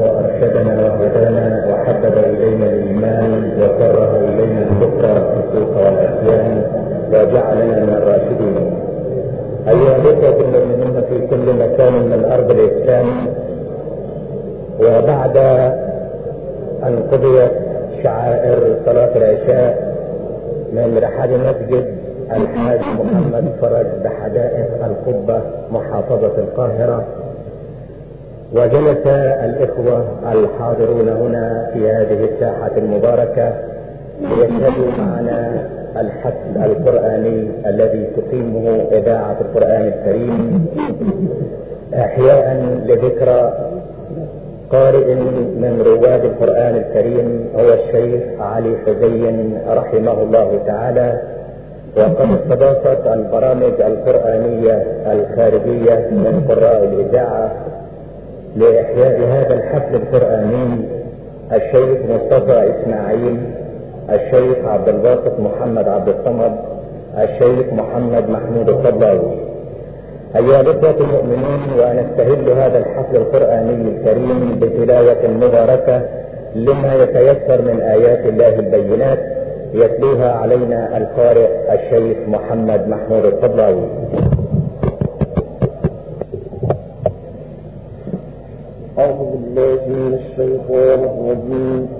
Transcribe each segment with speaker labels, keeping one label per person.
Speaker 1: وأرشدنا وهدانا وحبب إلينا الإيمان وكره إلينا الكفر والفسوق والعصيان وجعلنا من الراشدين. أيها الإخوة المؤمنون في كل مكان من ارض الإسلام وبعد أن قضيت شعائر صلاة العشاء من رحاب مسجد الحاج محمد فرج بحدائق القبة محافظة القاهرة وجلس الإخوة الحاضرون هنا في هذه الساحة المباركة ليشهدوا معنا الحفل القرآني الذي تقيمه إذاعة القرآن الكريم إحياء لذكرى قارئ من رواد القرآن الكريم هو الشيخ علي حزين رحمه الله تعالى. وقد استضافت البرامج القرآنية الخارجية من قراء الإذاعة لإحياء هذا الحفل القرآني الشيخ مصطفى إسماعيل الشيخ عبد الباسط محمد عبد الصمد الشيخ محمد محمود الطبلاوي أيها الإخوة المؤمنون ونستهل هذا الحفل القرآني الكريم بتلاوة مباركة لما يتيسر من آيات الله البينات يتلوها علينا القارئ الشيخ محمد محمود الطبلاوي
Speaker 2: أعوذ بالله من الشيطان الرجيم.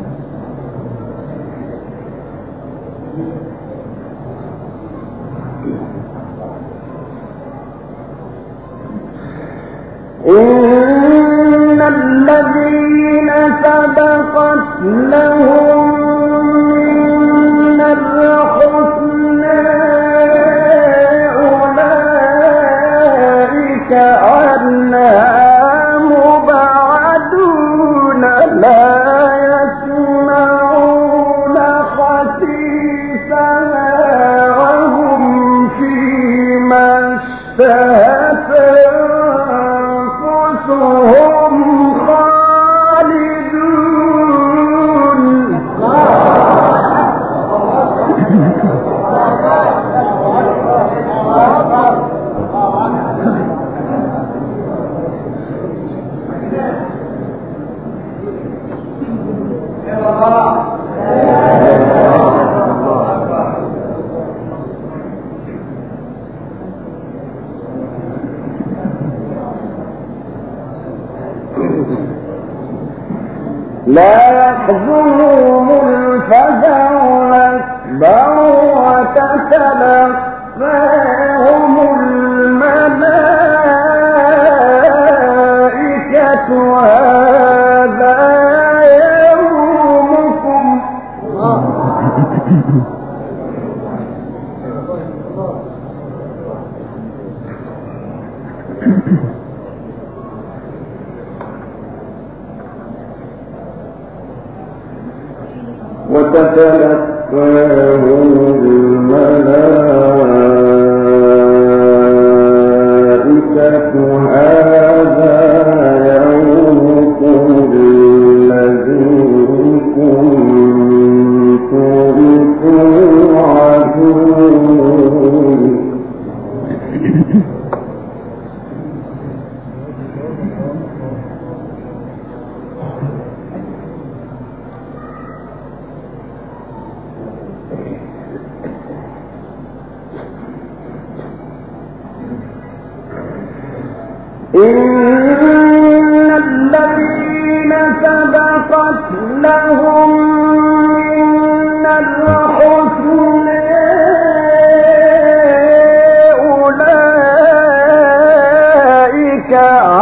Speaker 2: فتلقاه الملائكة ಆ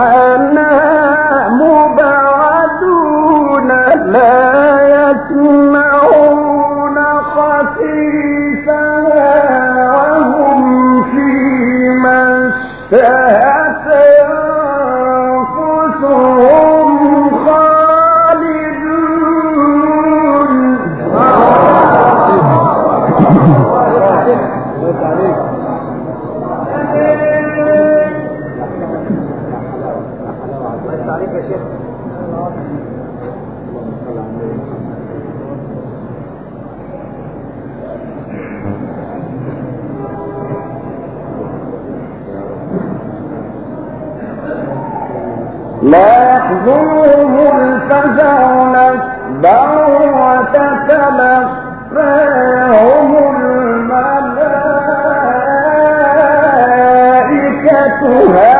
Speaker 2: تو ہے۔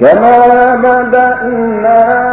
Speaker 2: كما بدأنا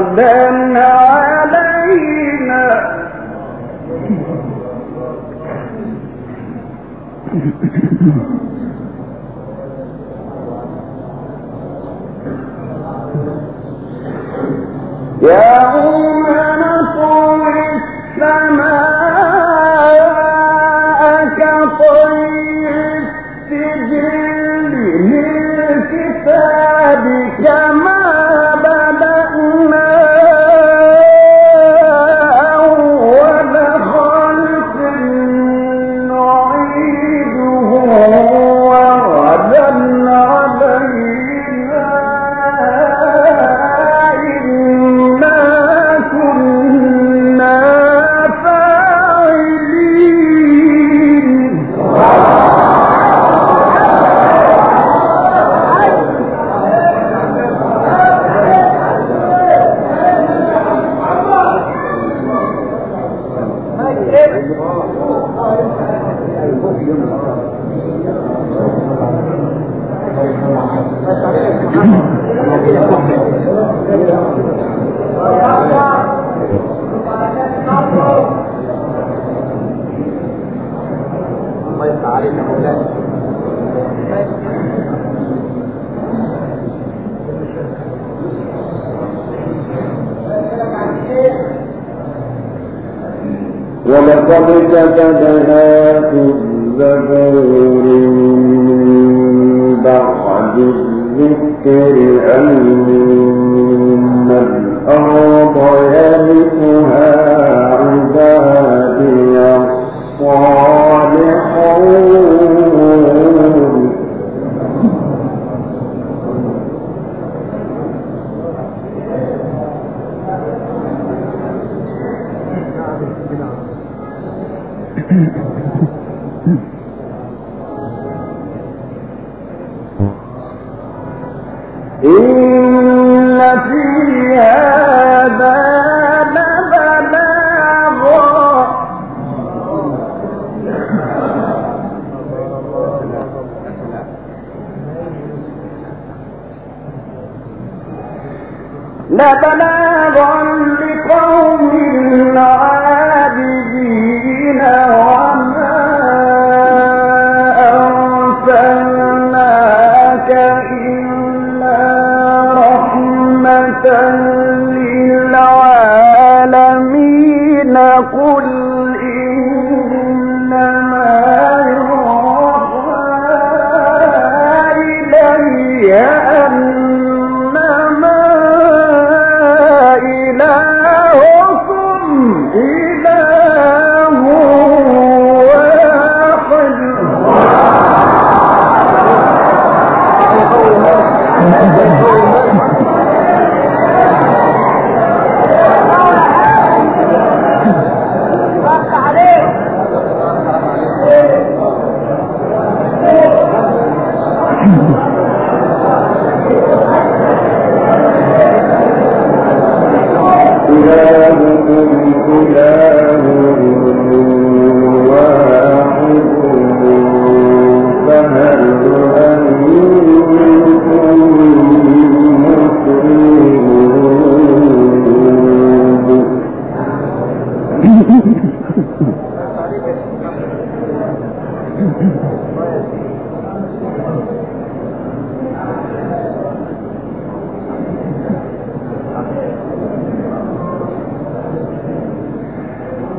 Speaker 2: حقدا علينا.
Speaker 1: يا
Speaker 2: فدهات الزبور من بعد الذكر أنه لا بلاغ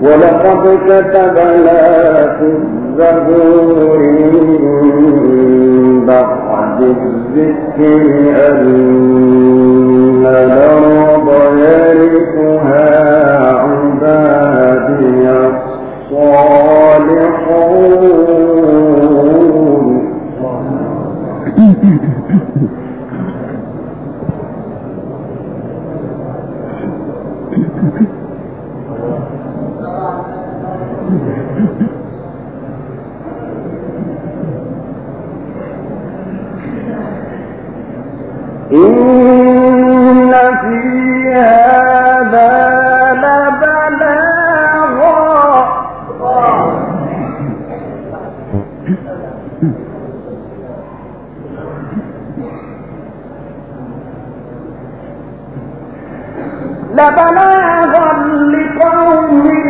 Speaker 2: ولقد كتبنا في الزبور من بعد الذكر أن الأرض يرثها لبلاغا لقوم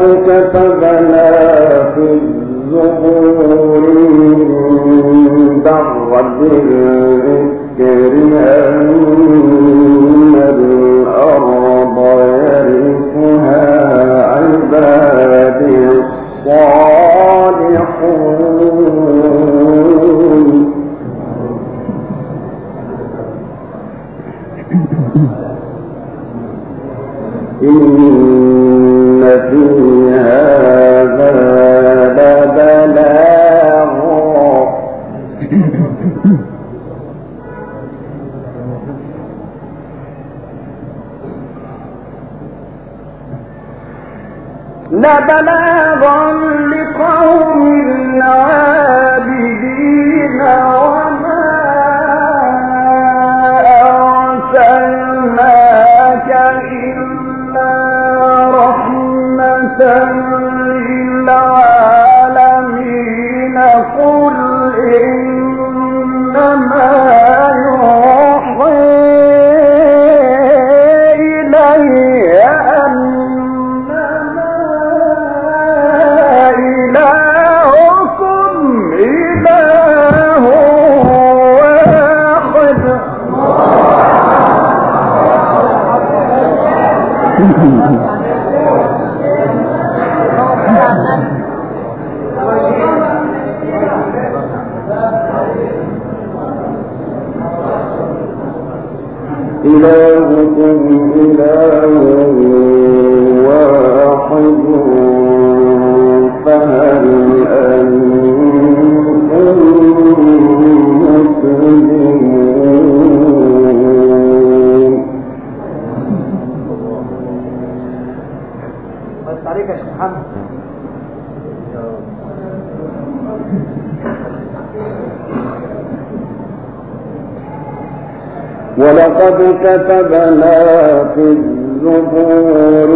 Speaker 2: قد كتب ولقد كتبنا في الزبور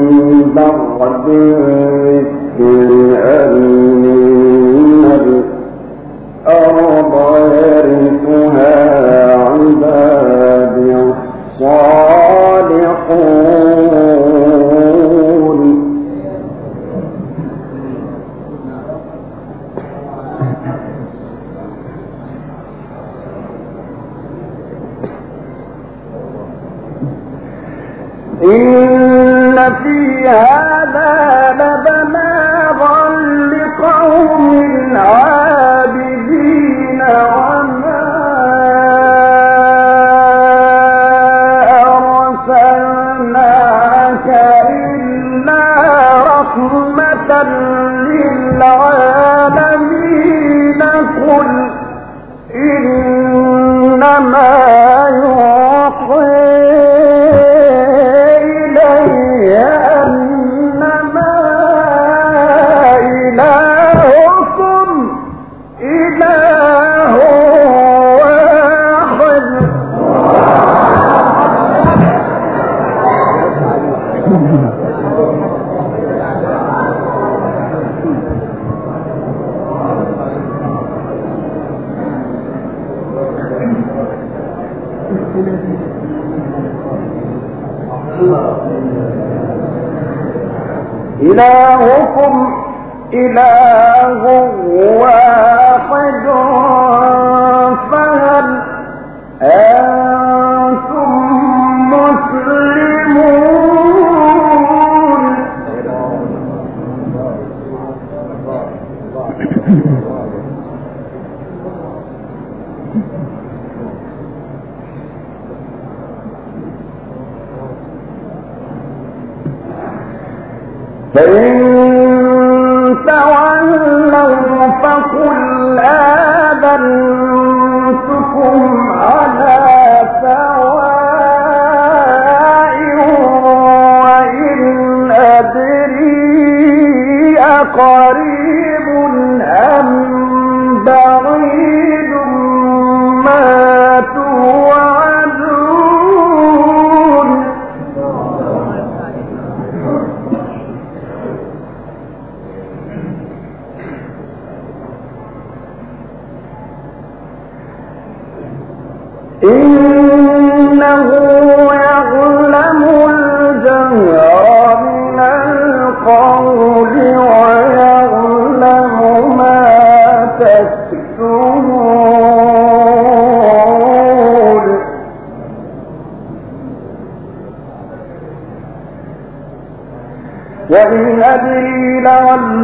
Speaker 2: من بعد الذكر أن الأرض يرثها. للعالمين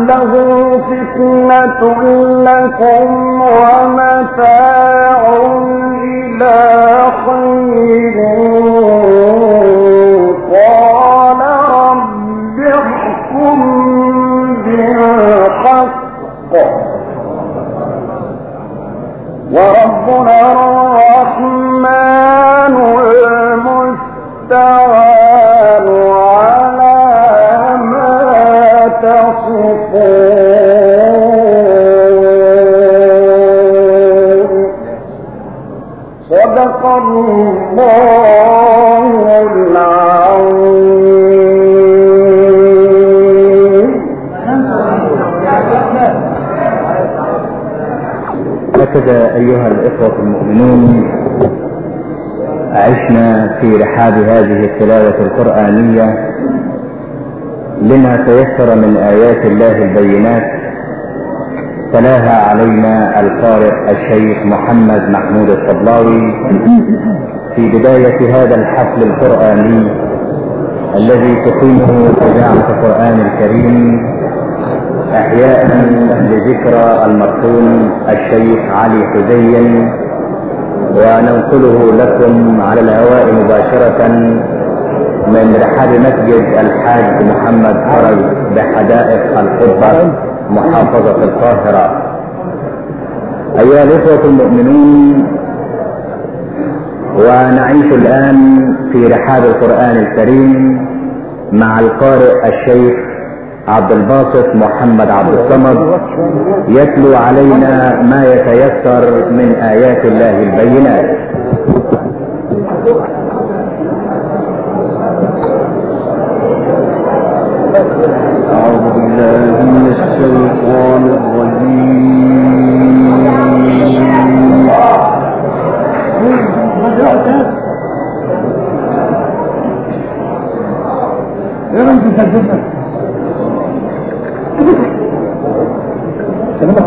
Speaker 2: لعله فتنة لكم ومتاع إلى حين قال رب احكم بالحق وربنا الرحمن المستعان تصفون. صدق الله العظيم.
Speaker 1: هكذا أيها الإخوة المؤمنون عشنا في رحاب هذه التلاوة القرآنية لما تيسر من آيات الله البينات تلاها علينا القارئ الشيخ محمد محمود الطبلاوي في بداية هذا الحفل القرآني الذي تقيمه إذاعة القرآن الكريم احياء لذكرى المرحوم الشيخ علي حزين وننقله لكم على الهواء مباشرة من رحاب مسجد الحاج محمد فرج بحدائق القبة محافظة القاهرة. أيها الإخوة المؤمنون ونعيش الآن في رحاب القرآن الكريم مع القارئ الشيخ عبد الباسط محمد عبد الصمد يتلو علينا ما يتيسر من آيات الله البينات.
Speaker 2: الرجيم.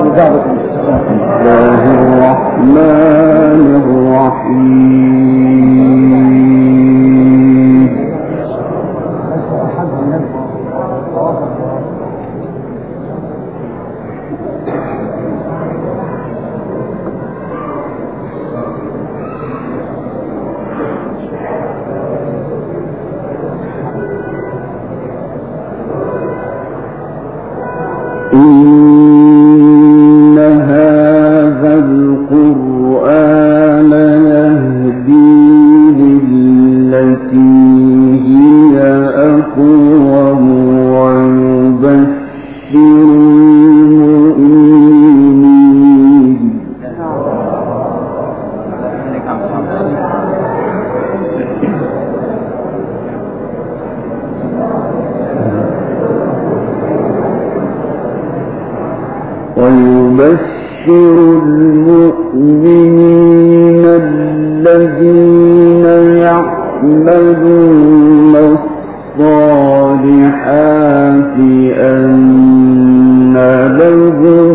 Speaker 2: الله الرحمن الرحيم. ಸಾಧು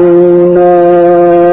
Speaker 2: فمحونا